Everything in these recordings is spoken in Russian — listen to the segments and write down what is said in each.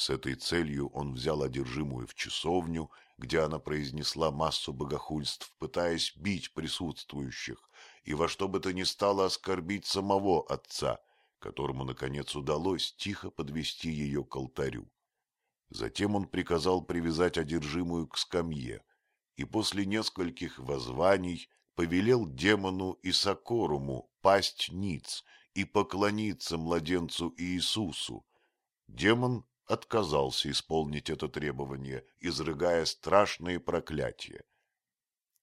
С этой целью он взял одержимую в часовню, где она произнесла массу богохульств, пытаясь бить присутствующих, и во что бы то ни стало оскорбить самого отца, которому, наконец, удалось тихо подвести ее к алтарю. Затем он приказал привязать одержимую к скамье, и после нескольких воззваний повелел демону Исакоруму пасть ниц и поклониться младенцу Иисусу. Демон отказался исполнить это требование, изрыгая страшные проклятия.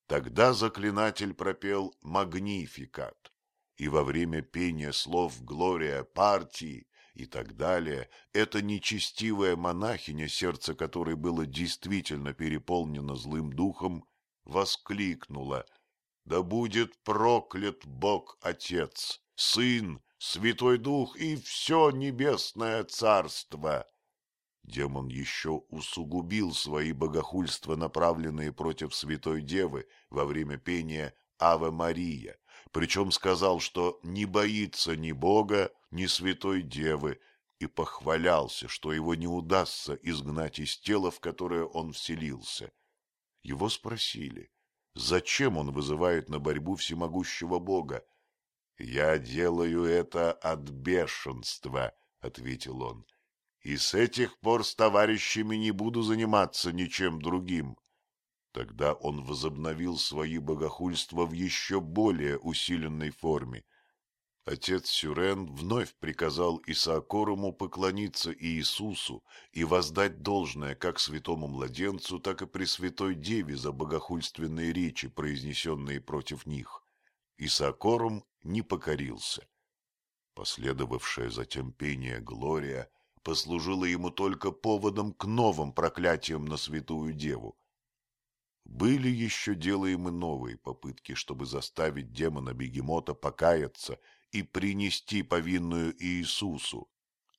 Тогда заклинатель пропел «Магнификат», и во время пения слов «Глория партии» и так далее, эта нечестивая монахиня, сердце которой было действительно переполнено злым духом, воскликнула «Да будет проклят Бог Отец, Сын, Святой Дух и все небесное царство!» Демон еще усугубил свои богохульства, направленные против Святой Девы во время пения «Аве Мария», причем сказал, что не боится ни Бога, ни Святой Девы, и похвалялся, что его не удастся изгнать из тела, в которое он вселился. Его спросили, зачем он вызывает на борьбу всемогущего Бога. «Я делаю это от бешенства», — ответил он, — «и с этих пор с товарищами не буду заниматься ничем другим». Тогда он возобновил свои богохульства в еще более усиленной форме. Отец Сюрен вновь приказал Исаакоруму поклониться Иисусу и воздать должное как святому младенцу, так и Пресвятой Деве за богохульственные речи, произнесенные против них. Исаакорум не покорился. Последовавшее затем пение Глория послужило ему только поводом к новым проклятиям на Святую Деву. Были еще делаемы новые попытки, чтобы заставить демона-бегемота покаяться и принести повинную Иисусу,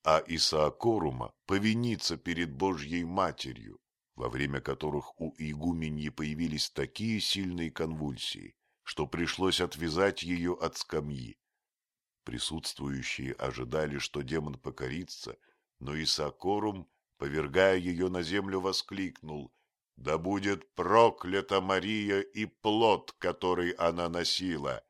а Исаакорума повиниться перед Божьей Матерью, во время которых у игуменьи появились такие сильные конвульсии, что пришлось отвязать ее от скамьи. Присутствующие ожидали, что демон покорится, но Исаакорум, повергая ее на землю, воскликнул да будет проклята Мария и плод, который она носила.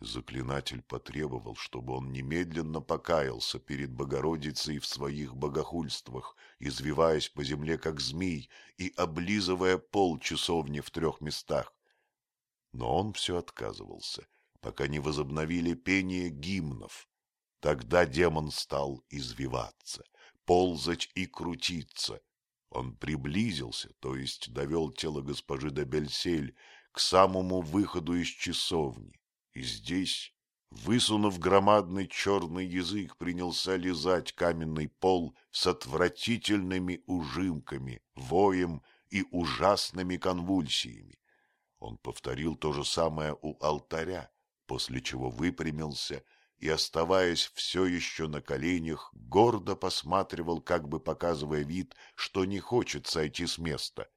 Заклинатель потребовал, чтобы он немедленно покаялся перед Богородицей в своих богохульствах, извиваясь по земле, как змей, и облизывая пол часовни в трех местах. Но он все отказывался, пока не возобновили пение гимнов. Тогда демон стал извиваться, ползать и крутиться, он приблизился, то есть довел тело госпожи де Бельсель к самому выходу из часовни, и здесь, высунув громадный черный язык, принялся лизать каменный пол с отвратительными ужимками, воем и ужасными конвульсиями. Он повторил то же самое у алтаря, после чего выпрямился и, оставаясь все еще на коленях, гордо посматривал, как бы показывая вид, что не хочет сойти с места.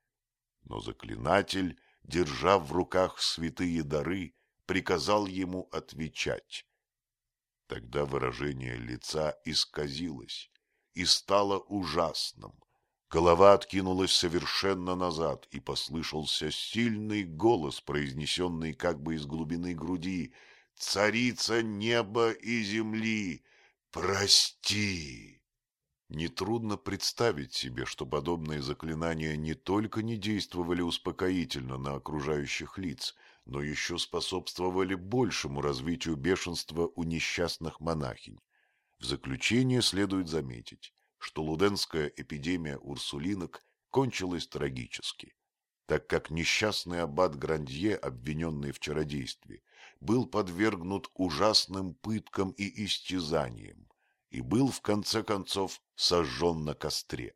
Но заклинатель, держа в руках святые дары, приказал ему отвечать. Тогда выражение лица исказилось и стало ужасным. Голова откинулась совершенно назад, и послышался сильный голос, произнесенный как бы из глубины груди — царица неба и земли, прости. Нетрудно представить себе, что подобные заклинания не только не действовали успокоительно на окружающих лиц, но еще способствовали большему развитию бешенства у несчастных монахинь. В заключение следует заметить, что луденская эпидемия урсулинок кончилась трагически, так как несчастный аббат Грандье, обвиненный в чародействе, был подвергнут ужасным пыткам и истязаниям и был в конце концов сожжен на костре.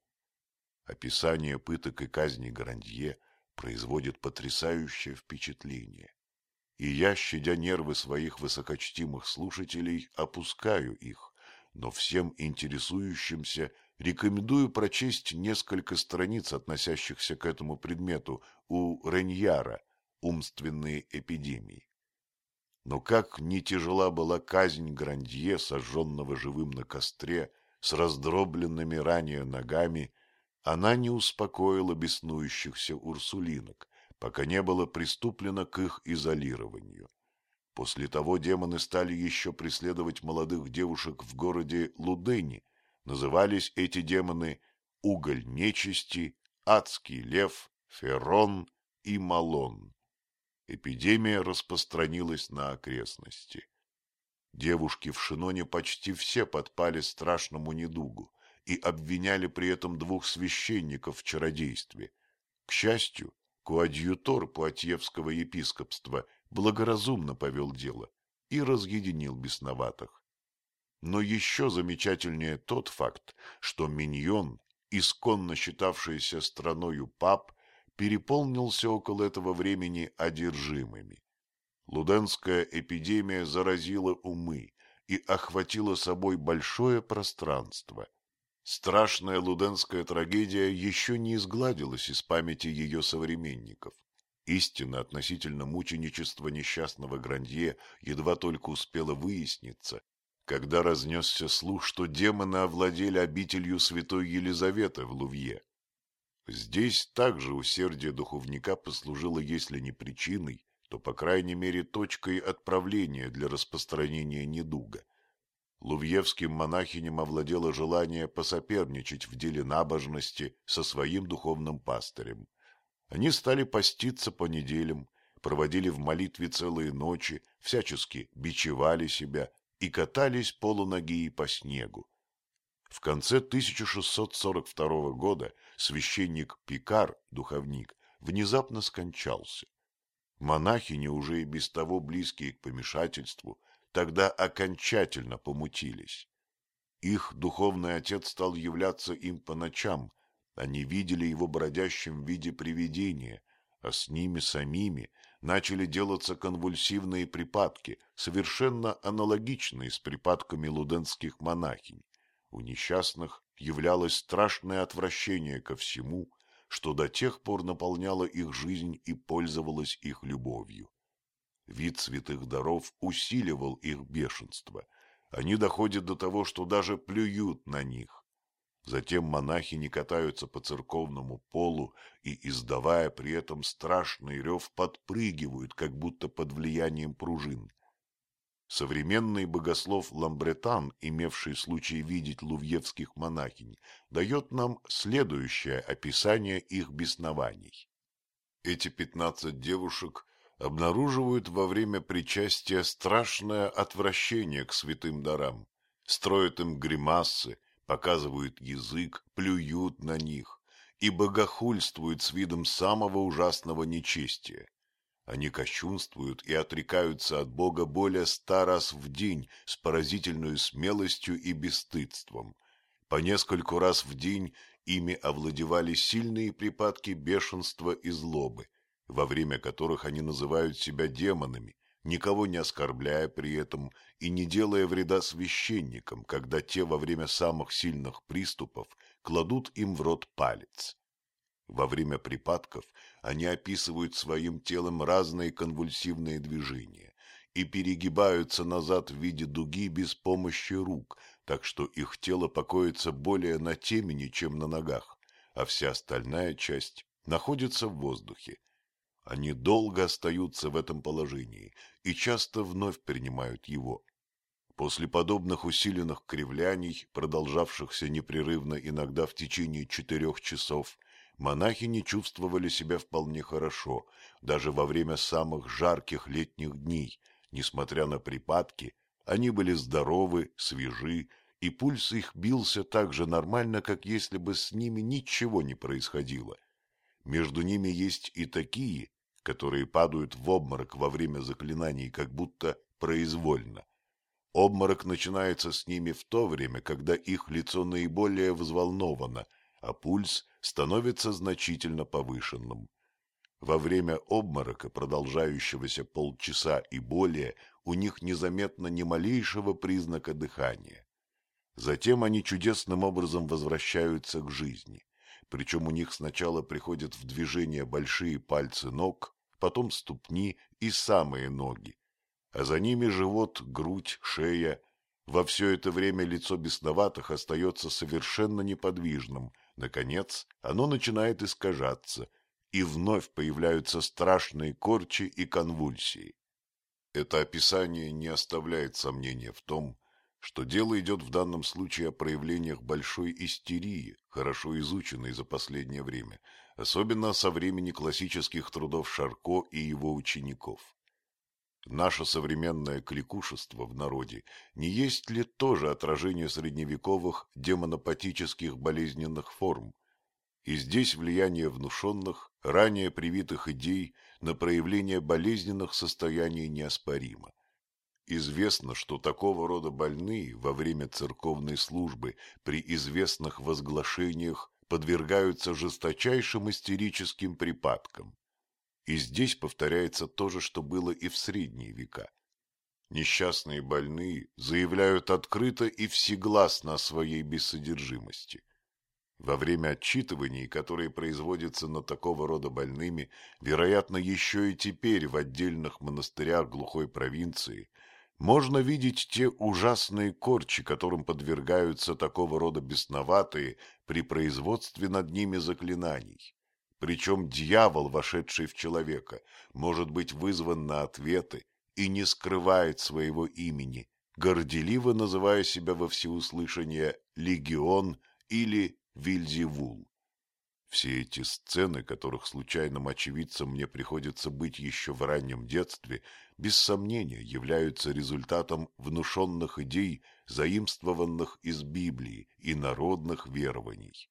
Описание пыток и казни Грандье производит потрясающее впечатление. И я, щадя нервы своих высокочтимых слушателей, опускаю их, но всем интересующимся рекомендую прочесть несколько страниц, относящихся к этому предмету, у Реньяра «Умственные эпидемии». Но как не тяжела была казнь Грандье, сожженного живым на костре, с раздробленными ранее ногами, она не успокоила беснующихся урсулинок, пока не было приступлено к их изолированию. После того демоны стали еще преследовать молодых девушек в городе Лудени. Назывались эти демоны Уголь Нечисти, Адский Лев, Ферон и Малон. Эпидемия распространилась на окрестности. Девушки в Шиноне почти все подпали страшному недугу и обвиняли при этом двух священников в чародействе. К счастью, коадьютор Пуатьевского епископства благоразумно повел дело и разъединил бесноватых. Но еще замечательнее тот факт, что Миньон, исконно считавшийся страною пап, переполнился около этого времени одержимыми. Луденская эпидемия заразила умы и охватила собой большое пространство. Страшная луденская трагедия еще не изгладилась из памяти ее современников. Истина относительно мученичества несчастного Грандье едва только успела выясниться, когда разнесся слух, что демоны овладели обителью святой Елизаветы в Лувье. Здесь также усердие духовника послужило, если не причиной, то, по крайней мере, точкой отправления для распространения недуга. Лувьевским монахиням овладело желание посоперничать в деле набожности со своим духовным пастырем. Они стали поститься по неделям, проводили в молитве целые ночи, всячески бичевали себя и катались полуногие по снегу. В конце 1642 года священник Пикар, духовник, внезапно скончался. Монахини, уже и без того близкие к помешательству, тогда окончательно помутились. Их духовный отец стал являться им по ночам, они видели его бродящим в виде привидения, а с ними самими начали делаться конвульсивные припадки, совершенно аналогичные с припадками луденских монахинь. У несчастных являлось страшное отвращение ко всему, что до тех пор наполняло их жизнь и пользовалось их любовью. Вид святых даров усиливал их бешенство. Они доходят до того, что даже плюют на них. Затем монахи не катаются по церковному полу и, издавая при этом страшный рев, подпрыгивают, как будто под влиянием пружин. Современный богослов Ламбретан, имевший случай видеть лувьевских монахинь, дает нам следующее описание их беснований. Эти пятнадцать девушек обнаруживают во время причастия страшное отвращение к святым дарам, строят им гримасы, показывают язык, плюют на них и богохульствуют с видом самого ужасного нечестия. Они кощунствуют и отрекаются от Бога более ста раз в день с поразительной смелостью и бесстыдством. По нескольку раз в день ими овладевали сильные припадки бешенства и злобы, во время которых они называют себя демонами, никого не оскорбляя при этом и не делая вреда священникам, когда те во время самых сильных приступов кладут им в рот палец. Во время припадков они описывают своим телом разные конвульсивные движения и перегибаются назад в виде дуги без помощи рук, так что их тело покоится более на темени, чем на ногах, а вся остальная часть находится в воздухе, они долго остаются в этом положении и часто вновь принимают его. После подобных усиленных кривляний, продолжавшихся непрерывно иногда в течение четырех часов, монахи не чувствовали себя вполне хорошо, даже во время самых жарких летних дней, несмотря на припадки, они были здоровы, свежи, и пульс их бился так же нормально, как если бы с ними ничего не происходило – между ними есть и такие, которые падают в обморок во время заклинаний, как будто произвольно. Обморок начинается с ними в то время, когда их лицо наиболее взволновано, а пульс становится значительно повышенным. Во время обморока, продолжающегося полчаса и более, у них незаметно ни малейшего признака дыхания. Затем они чудесным образом возвращаются к жизни причем у них сначала приходят в движение большие пальцы ног, потом ступни и самые ноги, а за ними живот, грудь, шея. Во все это время лицо бесноватых остается совершенно неподвижным. Наконец, оно начинает искажаться, и вновь появляются страшные корчи и конвульсии. Это описание не оставляет сомнения в том, что дело идет в данном случае о проявлениях большой истерии, хорошо изученной за последнее время, особенно со времени классических трудов Шарко и его учеников. Наше современное кликушество в народе не есть ли тоже отражение средневековых демонопатических болезненных форм? И здесь влияние внушенных, ранее привитых идей на проявление болезненных состояний неоспоримо. Известно, что такого рода больные во время церковной службы при известных возглашениях подвергаются жесточайшим истерическим припадкам. И здесь повторяется то же, что было и в средние века. Несчастные больные заявляют открыто и всегласно о своей бессодержимости. Во время отчитываний, которые производятся над такого рода больными, вероятно, еще и теперь в отдельных монастырях глухой провинции – можно видеть те ужасные корчи, которым подвергаются такого рода бесноватые при производстве над ними заклинаний. Причем дьявол, вошедший в человека, может быть вызван на ответы и не скрывает своего имени, горделиво называя себя во всеуслышание «легион» или «вильзевул». Все эти сцены, которых случайным очевидцам мне приходится быть еще в раннем детстве, без сомнения являются результатом внушенных идей, заимствованных из Библии и народных верований.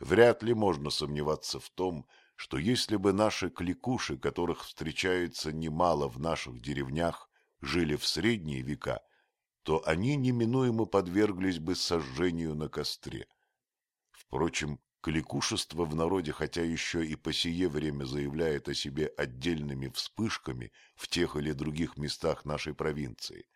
Вряд ли можно сомневаться в том, что если бы наши кликуши, которых встречается немало в наших деревнях, жили в средние века, то они неминуемо подверглись бы сожжению на костре. Впрочем, Кликушество в народе, хотя еще и по сие время заявляет о себе отдельными вспышками в тех или других местах нашей провинции,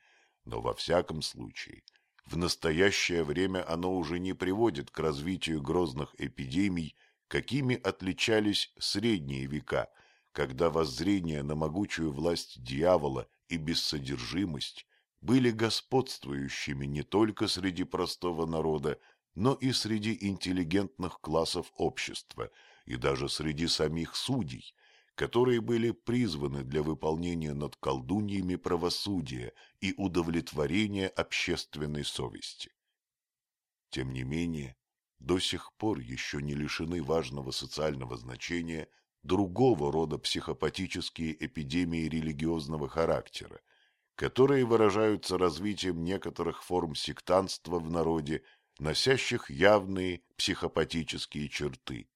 но во всяком случае в настоящее время оно уже не приводит к развитию грозных эпидемий, какими отличались средние века, когда воззрение на могучую власть дьявола и бессодержимость были господствующими не только среди простого народа, но и среди интеллигентных классов общества и даже среди самих судей, которые были призваны для выполнения над колдуньями правосудия и удовлетворения общественной совести. Тем не менее, до сих пор еще не лишены важного социального значения другого рода психопатические эпидемии религиозного характера, которые выражаются развитием некоторых форм сектанства в народе носящих явные психопатические черты.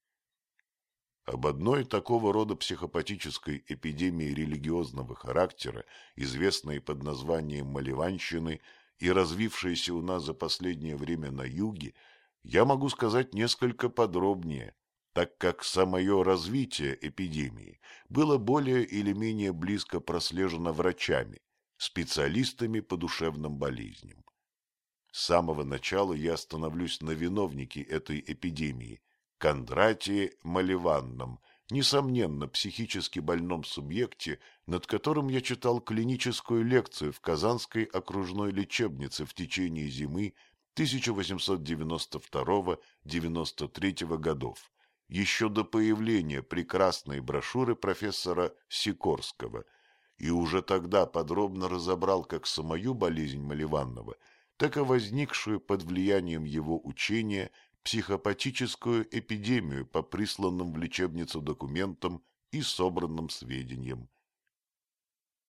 Об одной такого рода психопатической эпидемии религиозного характера, известной под названием Маливанщины и развившейся у нас за последнее время на юге, я могу сказать несколько подробнее, так как самое развитие эпидемии было более или менее близко прослежено врачами, специалистами по душевным болезням. С самого начала я остановлюсь на виновнике этой эпидемии – Кондратии Маливанном, несомненно, психически больном субъекте, над которым я читал клиническую лекцию в Казанской окружной лечебнице в течение зимы 1892-93 годов, еще до появления прекрасной брошюры профессора Сикорского, и уже тогда подробно разобрал как самую болезнь Маливанного – так и возникшую под влиянием его учения психопатическую эпидемию по присланным в лечебницу документам и собранным сведениям.